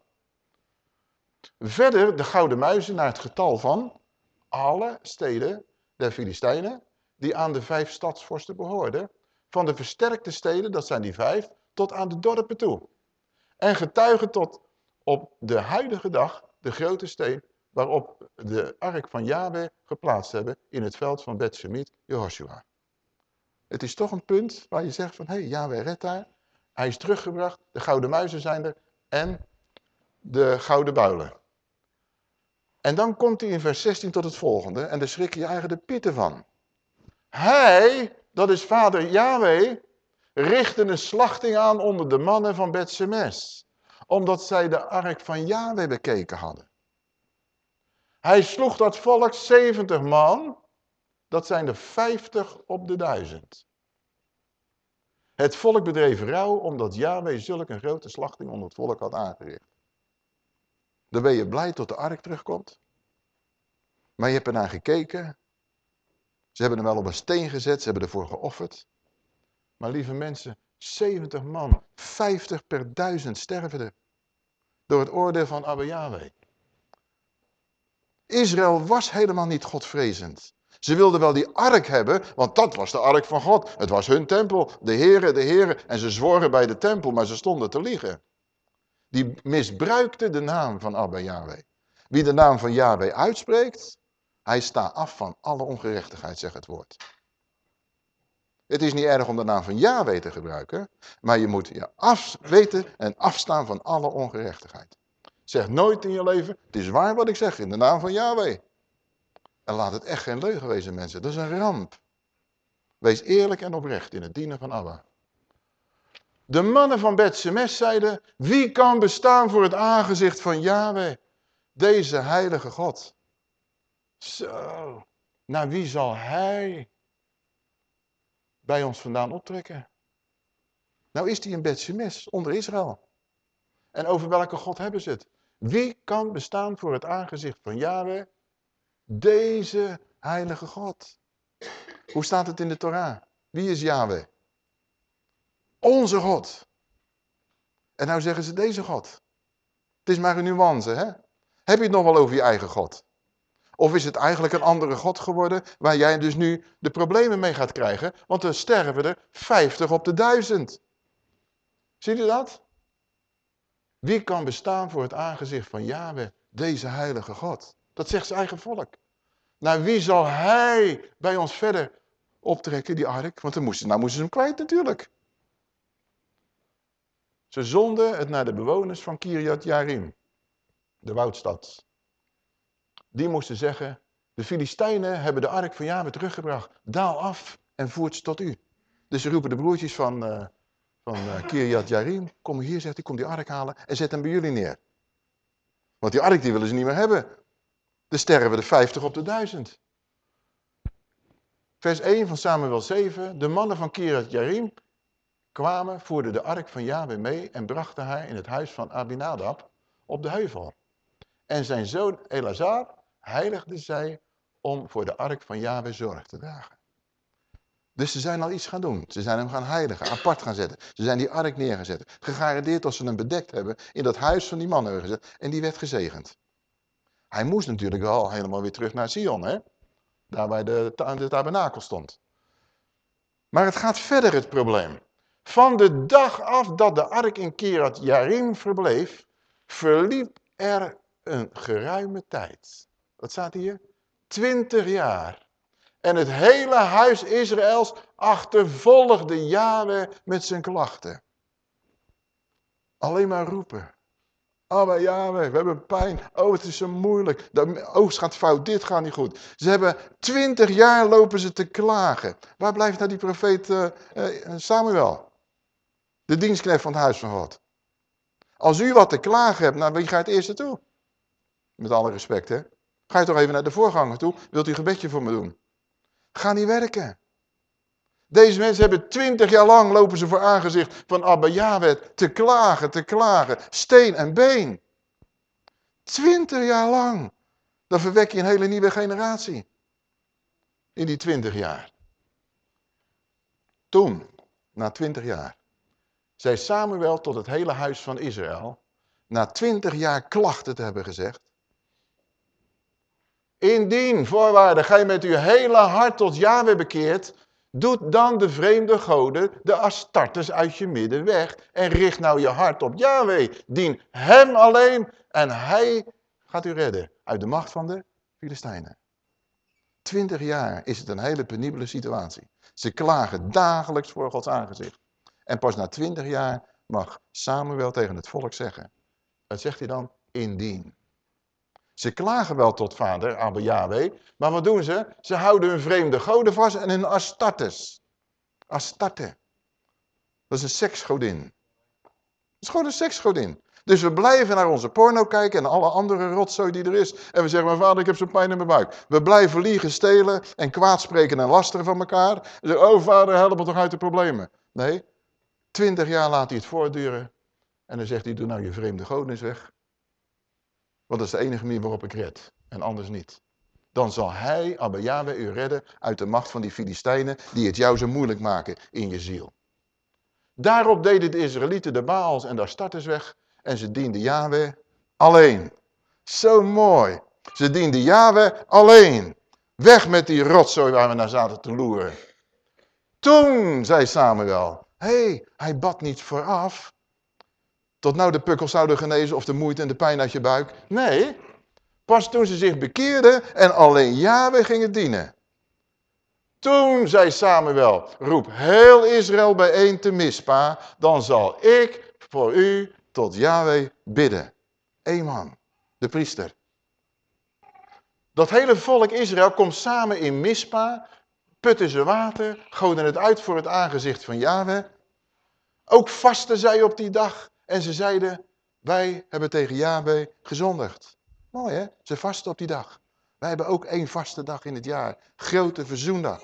Verder de gouden muizen naar het getal van alle steden der Filistijnen die aan de vijf stadsvorsten behoorden. Van de versterkte steden, dat zijn die vijf, tot aan de dorpen toe. En getuigen tot op de huidige dag de grote steen waarop de ark van Yahweh geplaatst hebben in het veld van Bet-Shemet, Jehoshua. Het is toch een punt waar je zegt van, hé, hey, Yahweh redt daar. Hij is teruggebracht, de gouden muizen zijn er en de gouden builen. En dan komt hij in vers 16 tot het volgende en daar schrik je eigenlijk de pitten van. Hij, dat is vader Yahweh, richtte een slachting aan onder de mannen van Bet-Semes omdat zij de ark van Yahweh bekeken hadden. Hij sloeg dat volk 70 man, dat zijn er 50 op de duizend. Het volk bedreef rouw omdat Yahweh zulk een grote slachting onder het volk had aangericht. Dan ben je blij tot de ark terugkomt. Maar je hebt ernaar gekeken. Ze hebben hem wel op een steen gezet, ze hebben ervoor geofferd. Maar lieve mensen, 70 man, 50 per duizend sterven er. Door het oordeel van Abba Yahweh. Israël was helemaal niet godvrezend. Ze wilden wel die ark hebben, want dat was de ark van God. Het was hun tempel, de Heere, de Heere. En ze zworen bij de tempel, maar ze stonden te liegen. Die misbruikte de naam van Abba Yahweh. Wie de naam van Yahweh uitspreekt, hij staat af van alle ongerechtigheid, zegt het woord. Het is niet erg om de naam van Yahweh te gebruiken, maar je moet je afweten en afstaan van alle ongerechtigheid. Zeg nooit in je leven, het is waar wat ik zeg, in de naam van Yahweh. En laat het echt geen leugen wezen, mensen. Dat is een ramp. Wees eerlijk en oprecht in het dienen van Abba. De mannen van Bet-Semes zeiden, wie kan bestaan voor het aangezicht van Yahweh, deze heilige God? Zo, naar wie zal hij bij ons vandaan optrekken? Nou is die in Bet-Semes, onder Israël. En over welke God hebben ze het? Wie kan bestaan voor het aangezicht van Yahweh? Deze heilige God. Hoe staat het in de Torah? Wie is Yahweh? Onze God. En nou zeggen ze deze God. Het is maar een nuance, hè? Heb je het nog wel over je eigen God? Of is het eigenlijk een andere God geworden waar jij dus nu de problemen mee gaat krijgen? Want er sterven er 50 op de duizend. Zie je dat? Wie kan bestaan voor het aangezicht van Yahweh, deze heilige God? Dat zegt zijn eigen volk. Nou, wie zal hij bij ons verder optrekken, die ark? Want dan moesten, nou moesten ze hem kwijt natuurlijk. Ze zonden het naar de bewoners van Kiryat Yarim, de woudstad. Die moesten zeggen, de Filistijnen hebben de ark van Yahweh teruggebracht. Daal af en voert ze tot u. Dus ze roepen de broertjes van, uh, van uh, Kiryat Yarim, kom hier, zegt hij, kom die ark halen en zet hem bij jullie neer. Want die ark die willen ze niet meer hebben. Er sterven de 50 op de duizend. Vers 1 van Samuel 7. De mannen van Kiryat Yarim kwamen, voerden de ark van Yahweh mee en brachten haar in het huis van Abinadab op de heuvel. En zijn zoon Elazar heiligde zij om voor de ark van Yahweh zorg te dragen. Dus ze zijn al iets gaan doen. Ze zijn hem gaan heiligen, apart gaan zetten. Ze zijn die ark neergezet. Gegarandeerd dat ze hem bedekt hebben, in dat huis van die mannen hebben gezet. En die werd gezegend. Hij moest natuurlijk wel helemaal weer terug naar Sion, hè? Daar waar de, de tabernakel stond. Maar het gaat verder het probleem. Van de dag af dat de ark in Kirat Jarim verbleef, verliep er een geruime tijd. Wat staat hier? Twintig jaar. En het hele huis Israëls achtervolgde Yahweh met zijn klachten. Alleen maar roepen. Oh, ja, we hebben pijn. Oh, het is zo moeilijk. De oogst gaat fout, dit gaat niet goed. Ze hebben twintig jaar lopen ze te klagen. Waar blijft nou die profeet uh, Samuel? De dienstknecht van het huis van God. Als u wat te klagen hebt, naar wie gaat het eerste toe? Met alle respect, hè? Ga je toch even naar de voorganger toe? Wilt u een gebedje voor me doen? Ga niet werken. Deze mensen hebben twintig jaar lang lopen ze voor aangezicht van Abba Yahweh te klagen, te klagen. Steen en been. Twintig jaar lang. Dan verwek je een hele nieuwe generatie. In die twintig jaar. Toen, na twintig jaar, zei Samuel tot het hele huis van Israël, na twintig jaar klachten te hebben gezegd, Indien, voorwaarde, gij met uw hele hart tot Yahweh bekeert, doet dan de vreemde goden, de Astartes uit je midden weg en richt nou je hart op Yahweh. Dien hem alleen en hij gaat u redden uit de macht van de Filistijnen. Twintig jaar is het een hele penibele situatie. Ze klagen dagelijks voor Gods aangezicht. En pas na twintig jaar mag Samuel tegen het volk zeggen. Wat zegt hij dan? Indien. Ze klagen wel tot vader, Abba Yahweh, maar wat doen ze? Ze houden hun vreemde goden vast en hun Astartes. Astarte. Dat is een seksgodin. Dat is gewoon een seksgodin. Dus we blijven naar onze porno kijken en alle andere rotzooi die er is. En we zeggen, mijn vader, ik heb zo'n pijn in mijn buik. We blijven liegen, stelen en kwaadspreken en lasteren van elkaar. En zeggen, oh vader, help me toch uit de problemen. Nee, twintig jaar laat hij het voortduren. En dan zegt hij, doe nou je vreemde goden eens weg. Want dat is de enige manier waarop ik red. En anders niet. Dan zal hij, Abba Yahweh, u redden uit de macht van die Filistijnen die het jou zo moeilijk maken in je ziel. Daarop deden de Israëlieten de Baals en daar starters weg. En ze dienden Yahweh alleen. Zo mooi. Ze dienden Yahweh alleen. Weg met die rotzooi waar we naar zaten te loeren. Toen zei Samuel, hé, hey, hij bad niet vooraf. Tot nou de pukkels zouden genezen of de moeite en de pijn uit je buik. Nee, pas toen ze zich bekeerden en alleen Yahweh gingen dienen. Toen zei Samuel, roep heel Israël bijeen te mispa, dan zal ik voor u tot Yahweh bidden. Eén man, de priester. Dat hele volk Israël komt samen in Mispa, putten ze water, goden het uit voor het aangezicht van Yahweh. Ook vasten zij op die dag. En ze zeiden, wij hebben tegen Yahweh gezondigd. Mooi hè, ze vasten op die dag. Wij hebben ook één vaste dag in het jaar. Grote verzoendag.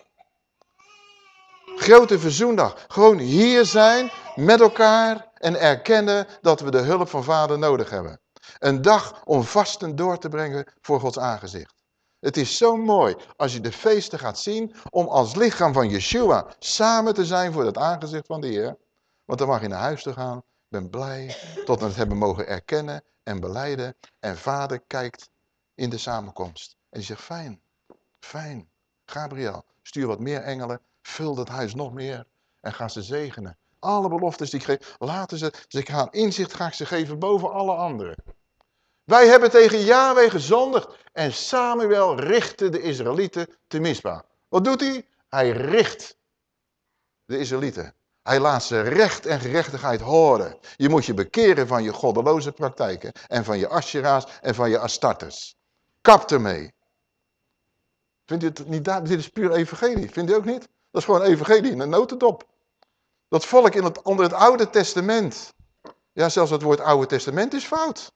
Grote verzoendag. Gewoon hier zijn met elkaar en erkennen dat we de hulp van vader nodig hebben. Een dag om vasten door te brengen voor Gods aangezicht. Het is zo mooi als je de feesten gaat zien om als lichaam van Yeshua samen te zijn voor het aangezicht van de Heer. Want dan mag je naar huis te gaan ben blij tot we het hebben mogen erkennen en beleiden. En vader kijkt in de samenkomst. En die zegt, fijn, fijn. Gabriel, stuur wat meer engelen. Vul dat huis nog meer. En ga ze zegenen. Alle beloftes die ik geef, laten ze, ze gaan inzicht ga ik ze geven boven alle anderen. Wij hebben tegen Yahweh gezondigd. En Samuel richtte de Israëlieten te misbaar. Wat doet hij? Hij richt de Israëlieten. Hij laat ze recht en gerechtigheid horen. Je moet je bekeren van je goddeloze praktijken. En van je Ashera's en van je Astartes. Kap ermee. Vindt u het niet? Dit is puur evangelie. Vindt u ook niet? Dat is gewoon evangelie in een notendop. Dat volk in het, onder het Oude Testament. Ja, zelfs het woord Oude Testament is fout.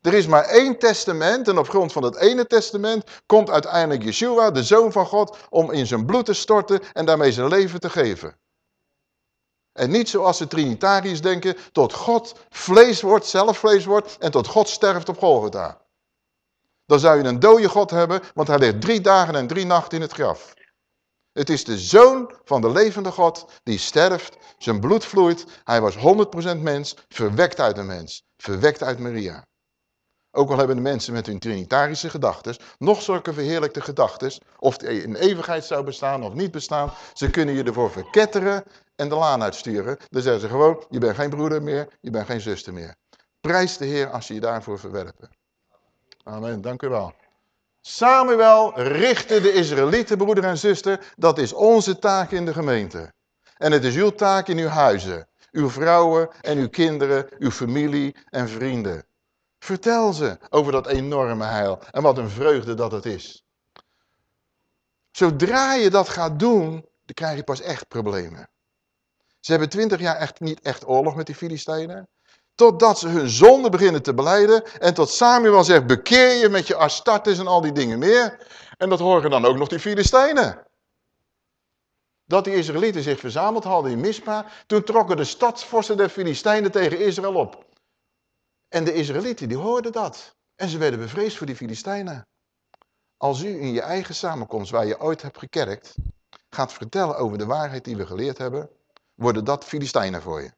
Er is maar één testament en op grond van het ene testament komt uiteindelijk Yeshua, de Zoon van God, om in zijn bloed te storten en daarmee zijn leven te geven. En niet zoals de Trinitariërs denken, tot God vlees wordt, zelf vlees wordt en tot God sterft op Golgotha. Dan zou je een dode God hebben, want hij ligt drie dagen en drie nachten in het graf. Het is de zoon van de levende God die sterft, zijn bloed vloeit. Hij was 100% mens, verwekt uit een mens, verwekt uit Maria. Ook al hebben de mensen met hun trinitarische gedachten nog zulke verheerlijkte gedachten, of het in eeuwigheid zou bestaan of niet bestaan, ze kunnen je ervoor verketteren en de laan uitsturen. Dan zeggen ze gewoon, je bent geen broeder meer, je bent geen zuster meer. Prijs de Heer als je je daarvoor verwerpen. Amen, dank u wel. Samuel richtte de Israëlieten, broeder en zuster, dat is onze taak in de gemeente. En het is uw taak in uw huizen, uw vrouwen en uw kinderen, uw familie en vrienden. Vertel ze over dat enorme heil en wat een vreugde dat het is. Zodra je dat gaat doen, dan krijg je pas echt problemen. Ze hebben twintig jaar echt niet echt oorlog met die Filistijnen. Totdat ze hun zonde beginnen te beleiden. En tot Samuel zegt, bekeer je met je Astartes en al die dingen meer. En dat horen dan ook nog die Filistijnen. Dat die Israëlieten zich verzameld hadden in Mispa. Toen trokken de stadsvorsten der Filistijnen tegen Israël op. En de Israëlieten die hoorden dat. En ze werden bevreesd voor die Filistijnen. Als u in je eigen samenkomst waar je ooit hebt gekerkt. Gaat vertellen over de waarheid die we geleerd hebben. Worden dat Filistijnen voor je.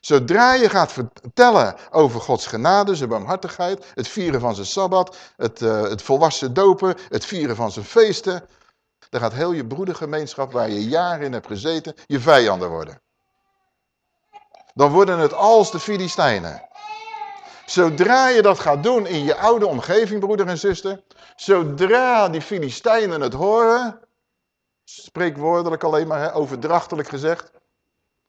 Zodra je gaat vertellen over Gods genade, zijn barmhartigheid, het vieren van zijn Sabbat, het, uh, het volwassen dopen, het vieren van zijn feesten, dan gaat heel je broedergemeenschap waar je jaren in hebt gezeten, je vijanden worden. Dan worden het als de Filistijnen. Zodra je dat gaat doen in je oude omgeving, broeder en zuster, zodra die Filistijnen het horen, spreekwoordelijk alleen maar, hè, overdrachtelijk gezegd,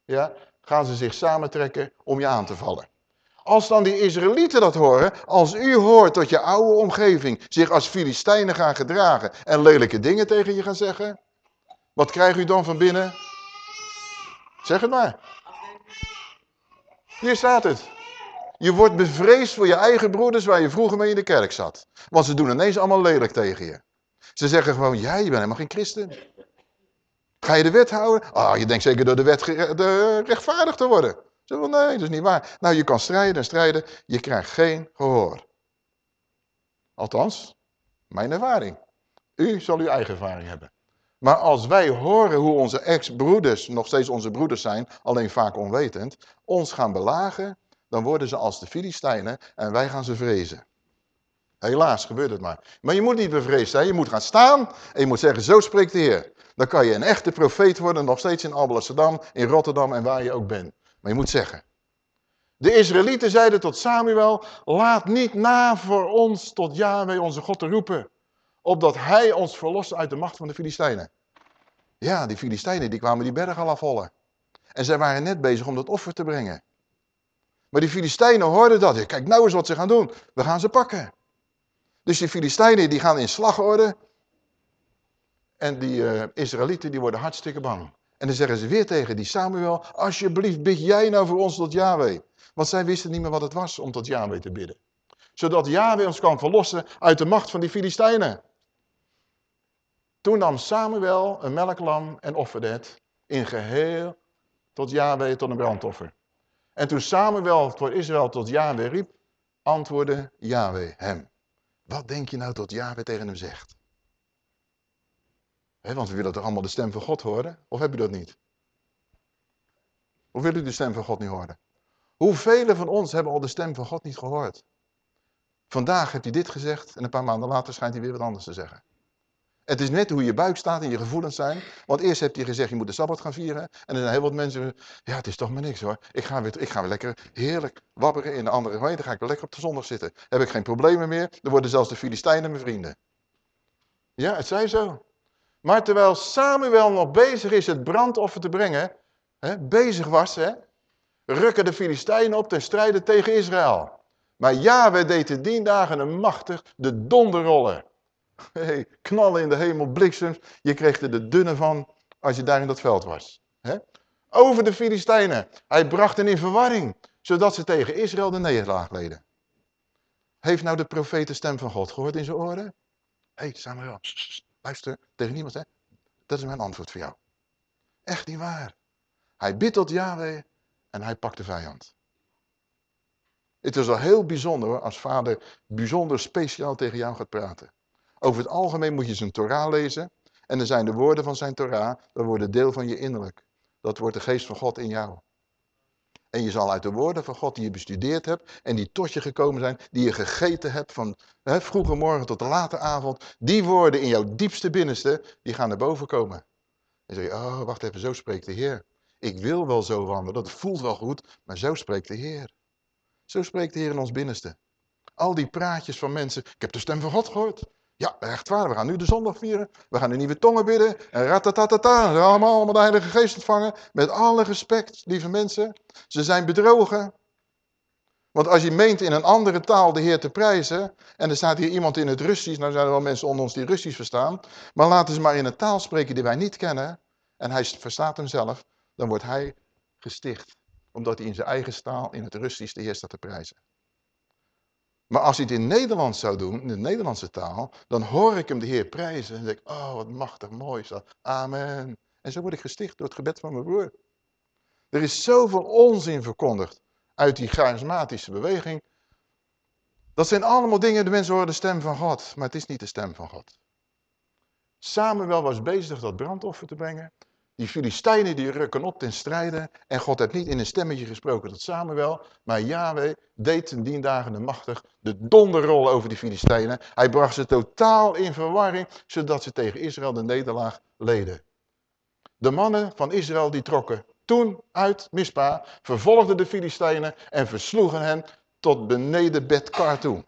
ja, gaan ze zich samentrekken om je aan te vallen. Als dan die Israëlieten dat horen, als u hoort dat je oude omgeving zich als Filistijnen gaan gedragen en lelijke dingen tegen je gaan zeggen, wat krijgt u dan van binnen? Zeg het maar. Hier staat het. Je wordt bevreesd voor je eigen broeders waar je vroeger mee in de kerk zat. Want ze doen ineens allemaal lelijk tegen je. Ze zeggen gewoon, jij je bent helemaal geen christen. Ga je de wet houden? Ah, je denkt zeker door de wet rechtvaardig te worden. Ze zeggen, nee, dat is niet waar. Nou, je kan strijden en strijden, je krijgt geen gehoor. Althans, mijn ervaring. U zal uw eigen ervaring hebben. Maar als wij horen hoe onze ex-broeders, nog steeds onze broeders zijn, alleen vaak onwetend, ons gaan belagen, dan worden ze als de Filistijnen en wij gaan ze vrezen. Helaas gebeurt het maar. Maar je moet niet bevreesd zijn, je moet gaan staan en je moet zeggen, zo spreekt de Heer. Dan kan je een echte profeet worden, nog steeds in Alblasserdam, in Rotterdam en waar je ook bent. Maar je moet zeggen. De Israëlieten zeiden tot Samuel, laat niet na voor ons tot Yahweh onze God te roepen. Opdat hij ons verlost uit de macht van de Filistijnen. Ja, die Filistijnen die kwamen die berg al afhollen. En zij waren net bezig om dat offer te brengen. Maar die Filistijnen hoorden dat. Kijk nou eens wat ze gaan doen. We gaan ze pakken. Dus die Filistijnen die gaan in slagorde. En die uh, Israëlieten die worden hartstikke bang. En dan zeggen ze weer tegen die Samuel, alsjeblieft bid jij nou voor ons tot Yahweh. Want zij wisten niet meer wat het was om tot Yahweh te bidden. Zodat Yahweh ons kan verlossen uit de macht van die Filistijnen. Toen nam Samuel een melklam en offerde het in geheel tot Yahweh tot een brandoffer. En toen Samuel voor Israël tot Yahweh riep, antwoordde Yahweh hem. Wat denk je nou tot Yahweh tegen hem zegt? want we willen toch allemaal de stem van God horen? Of heb je dat niet? Of willen u de stem van God niet horen? Hoeveel van ons hebben al de stem van God niet gehoord? Vandaag heeft hij dit gezegd en een paar maanden later schijnt hij weer wat anders te zeggen. Het is net hoe je buik staat en je gevoelens zijn. Want eerst heeft hij gezegd, je moet de Sabbat gaan vieren. En er zijn heel wat mensen, ja het is toch maar niks hoor. Ik ga weer, ik ga weer lekker heerlijk wapperen in de andere gemeente. Ga ik weer lekker op de zondag zitten. Heb ik geen problemen meer. Dan worden zelfs de Filistijnen mijn vrienden. Ja, het zij zo. Maar terwijl Samuel nog bezig is het brandoffer te brengen, hè, bezig was, hè, rukken de Filistijnen op ten strijde tegen Israël. Maar Yahweh deed de dien dagen een machtig de donderrollen. Hey, knallen in de hemel, bliksems. Je kreeg er de dunne van als je daar in dat veld was. Over de Filistijnen. Hij bracht hen in verwarring, zodat ze tegen Israël de nederlaag leden. Heeft nou de profeet de stem van God gehoord in zijn oren? Hé, hey, Samuel, luister, tegen niemand hè. Dat is mijn antwoord voor jou. Echt niet waar. Hij bidt tot Yahweh en hij pakt de vijand. Het is al heel bijzonder hoor, als vader bijzonder speciaal tegen jou gaat praten. Over het algemeen moet je zijn Torah lezen. En dan zijn de woorden van zijn Torah, dat worden deel van je innerlijk. Dat wordt de geest van God in jou. En je zal uit de woorden van God die je bestudeerd hebt en die tot je gekomen zijn, die je gegeten hebt van hè, vroege morgen tot de late avond, die woorden in jouw diepste binnenste, die gaan naar boven komen. En zeg je, oh wacht even, zo spreekt de Heer. Ik wil wel zo wandelen, dat voelt wel goed, maar zo spreekt de Heer. Zo spreekt de Heer in ons binnenste. Al die praatjes van mensen, ik heb de stem van God gehoord. Ja, echt waar. We gaan nu de zondag vieren. We gaan de nieuwe tongen bidden. En ratatatata. We gaan allemaal, allemaal de Heilige Geest ontvangen. Met alle respect, lieve mensen. Ze zijn bedrogen. Want als je meent in een andere taal de Heer te prijzen, en er staat hier iemand in het Russisch, nou zijn er wel mensen onder ons die Russisch verstaan, maar laten ze maar in een taal spreken die wij niet kennen, en hij verstaat hem zelf, dan wordt hij gesticht. Omdat hij in zijn eigen taal, in het Russisch, de Heer staat te prijzen. Maar als hij het in Nederlands zou doen, in de Nederlandse taal, dan hoor ik hem de Heer prijzen. En denk ik, oh wat machtig mooi is dat. Amen. En zo word ik gesticht door het gebed van mijn broer. Er is zoveel onzin verkondigd uit die charismatische beweging. Dat zijn allemaal dingen, de mensen horen de stem van God, maar het is niet de stem van God. Samuel was bezig dat brandoffer te brengen. Die Filistijnen die rukken op ten strijde. En God heeft niet in een stemmetje gesproken tot Samuel. Maar Yahweh deed ten dien dagen de machtig de donderrol over die Filistijnen. Hij bracht ze totaal in verwarring. Zodat ze tegen Israël de nederlaag leden. De mannen van Israël die trokken toen uit Mispa. Vervolgden de Filistijnen en versloegen hen tot beneden Betkar toe.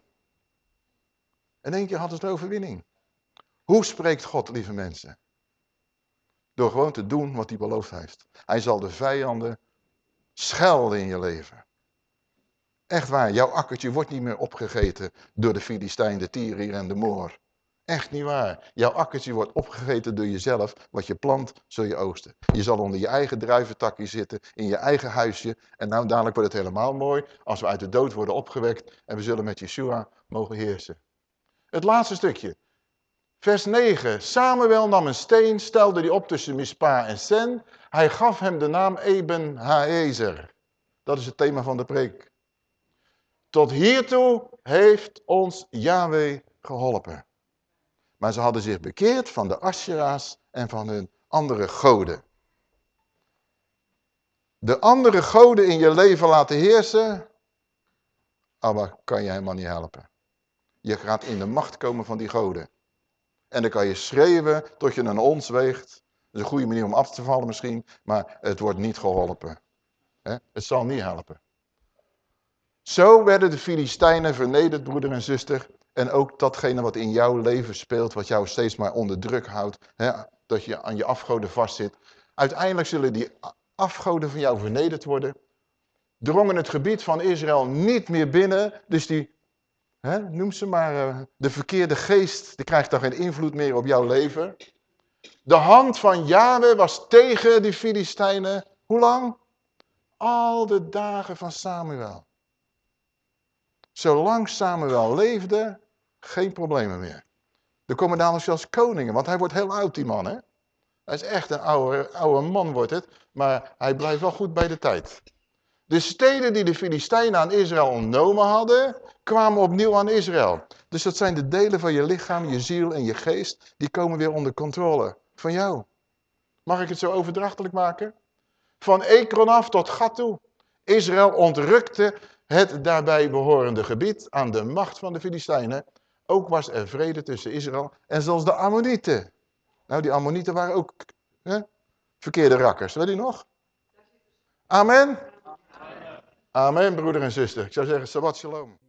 In één keer hadden ze de overwinning. Hoe spreekt God, lieve mensen? Door gewoon te doen wat hij beloofd heeft. Hij zal de vijanden schelden in je leven. Echt waar, jouw akkertje wordt niet meer opgegeten door de Filistijn, de Tyriër en de Moor. Echt niet waar. Jouw akkertje wordt opgegeten door jezelf. Wat je plant, zul je oogsten. Je zal onder je eigen druiventakje zitten, in je eigen huisje. En nou dadelijk wordt het helemaal mooi als we uit de dood worden opgewekt. En we zullen met Yeshua mogen heersen. Het laatste stukje. Vers 9. Samuel nam een steen, stelde die op tussen Mispa en Sen. Hij gaf hem de naam Eben Haezer. Dat is het thema van de preek. Tot hiertoe heeft ons Yahweh geholpen. Maar ze hadden zich bekeerd van de Ashera's en van hun andere goden. De andere goden in je leven laten heersen, maar kan je helemaal niet helpen. Je gaat in de macht komen van die goden. En dan kan je schreeuwen tot je een ons weegt. Dat is een goede manier om af te vallen misschien, maar het wordt niet geholpen. Het zal niet helpen. Zo werden de Filistijnen vernederd, broeder en zuster. En ook datgene wat in jouw leven speelt, wat jou steeds maar onder druk houdt. dat je aan je afgoden vastzit. Uiteindelijk zullen die afgoden van jou vernederd worden. Drongen het gebied van Israël niet meer binnen. Dus die noem ze maar, uh, de verkeerde geest, die krijgt dan geen invloed meer op jouw leven. De hand van Yahweh was tegen die Filistijnen. Hoe lang? Al de dagen van Samuel. Zolang Samuel leefde, geen problemen meer. Er komen dadelijk zelfs koningen, want hij wordt heel oud die man. Hè? Hij is echt een oude, oude man wordt het, maar hij blijft wel goed bij de tijd. De steden die de Filistijnen aan Israël ontnomen hadden, kwamen opnieuw aan Israël. Dus dat zijn de delen van je lichaam, je ziel en je geest, die komen weer onder controle van jou. Mag ik het zo overdrachtelijk maken? Van Ekron af tot Gat toe. Israël ontrukte het daarbij behorende gebied aan de macht van de Filistijnen. Ook was er vrede tussen Israël en zelfs de Ammonieten. Nou, die Ammonieten waren ook hè, verkeerde rakkers, weet u nog? Amen. Amen, broeder en zuster. Ik zou zeggen, Shabbat Shalom.